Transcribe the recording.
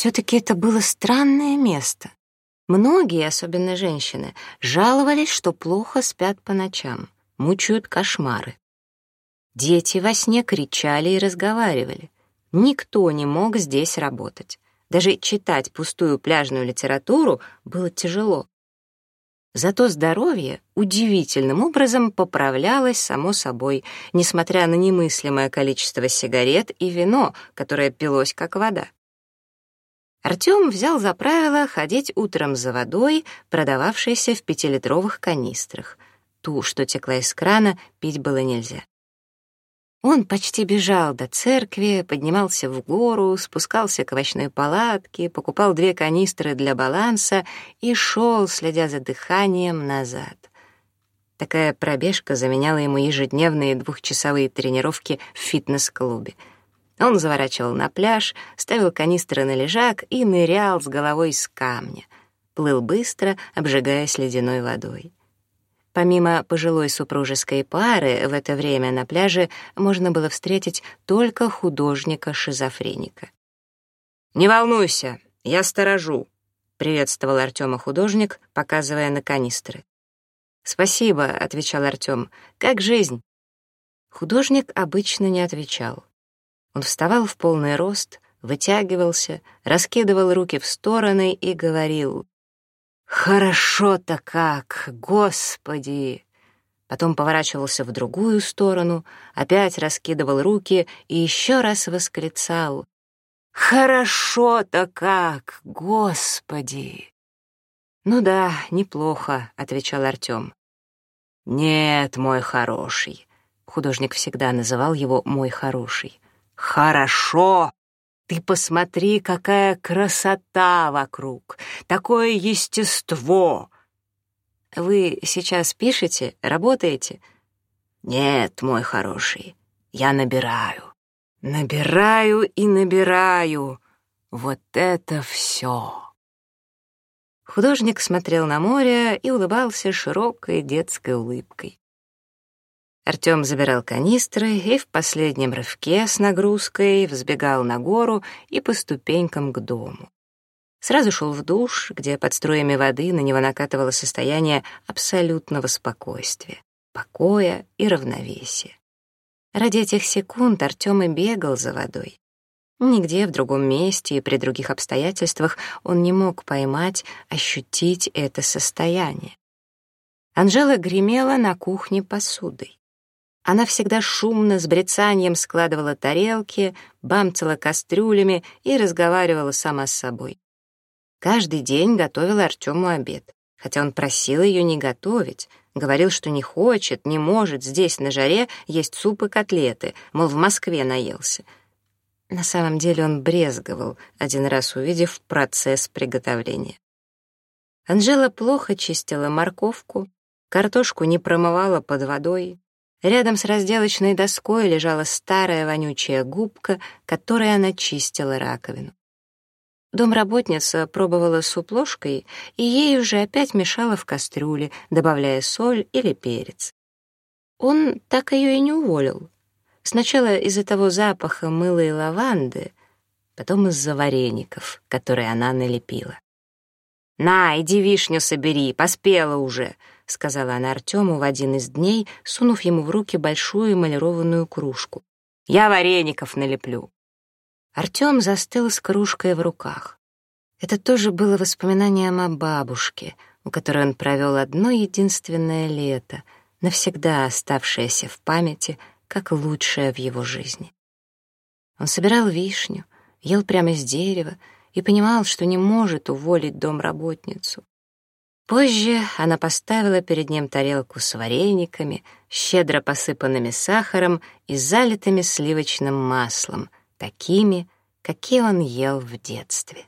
Все-таки это было странное место. Многие, особенно женщины, жаловались, что плохо спят по ночам, мучают кошмары. Дети во сне кричали и разговаривали. Никто не мог здесь работать. Даже читать пустую пляжную литературу было тяжело. Зато здоровье удивительным образом поправлялось само собой, несмотря на немыслимое количество сигарет и вино, которое пилось как вода. Артём взял за правило ходить утром за водой, продававшейся в пятилитровых канистрах. Ту, что текла из крана, пить было нельзя. Он почти бежал до церкви, поднимался в гору, спускался к овощной палатке, покупал две канистры для баланса и шёл, следя за дыханием, назад. Такая пробежка заменяла ему ежедневные двухчасовые тренировки в фитнес-клубе — он заворачивал на пляж, ставил канистры на лежак и нырял с головой с камня. Плыл быстро, обжигаясь ледяной водой. Помимо пожилой супружеской пары, в это время на пляже можно было встретить только художника-шизофреника. «Не волнуйся, я сторожу», — приветствовал Артема художник, показывая на канистры. «Спасибо», — отвечал Артем. «Как жизнь?» Художник обычно не отвечал. Он вставал в полный рост, вытягивался, раскидывал руки в стороны и говорил «Хорошо-то как, Господи!» Потом поворачивался в другую сторону, опять раскидывал руки и еще раз восклицал «Хорошо-то как, Господи!» «Ну да, неплохо», — отвечал Артем. «Нет, мой хороший», — художник всегда называл его «мой хороший», — «Хорошо! Ты посмотри, какая красота вокруг! Такое естество!» «Вы сейчас пишете? Работаете?» «Нет, мой хороший, я набираю. Набираю и набираю. Вот это все!» Художник смотрел на море и улыбался широкой детской улыбкой. Артём забирал канистры и в последнем рывке с нагрузкой взбегал на гору и по ступенькам к дому. Сразу шел в душ, где под струями воды на него накатывало состояние абсолютного спокойствия, покоя и равновесия. Ради этих секунд Артём и бегал за водой. Нигде в другом месте и при других обстоятельствах он не мог поймать, ощутить это состояние. Анжела гремела на кухне посудой. Она всегда шумно, с брецанием складывала тарелки, бамцала кастрюлями и разговаривала сама с собой. Каждый день готовила Артему обед, хотя он просил ее не готовить, говорил, что не хочет, не может здесь на жаре есть суп и котлеты, мол, в Москве наелся. На самом деле он брезговал, один раз увидев процесс приготовления. Анжела плохо чистила морковку, картошку не промывала под водой, Рядом с разделочной доской лежала старая вонючая губка, которой она чистила раковину. Домработница пробовала суп ложкой, и ей уже опять мешала в кастрюле, добавляя соль или перец. Он так ее и не уволил. Сначала из-за того запаха мыла и лаванды, потом из-за вареников, которые она налепила. «На, иди вишню собери, поспела уже!» сказала она Артему в один из дней, сунув ему в руки большую эмалированную кружку. Я вареников налеплю. Артем застыл с кружкой в руках. Это тоже было воспоминанием о бабушке, у которой он провел одно единственное лето, навсегда оставшееся в памяти как лучшее в его жизни. Он собирал вишню, ел прямо с дерева и понимал, что не может уволить домработницу. Позже она поставила перед ним тарелку с варениками, щедро посыпанными сахаром и залитыми сливочным маслом, такими, какие он ел в детстве.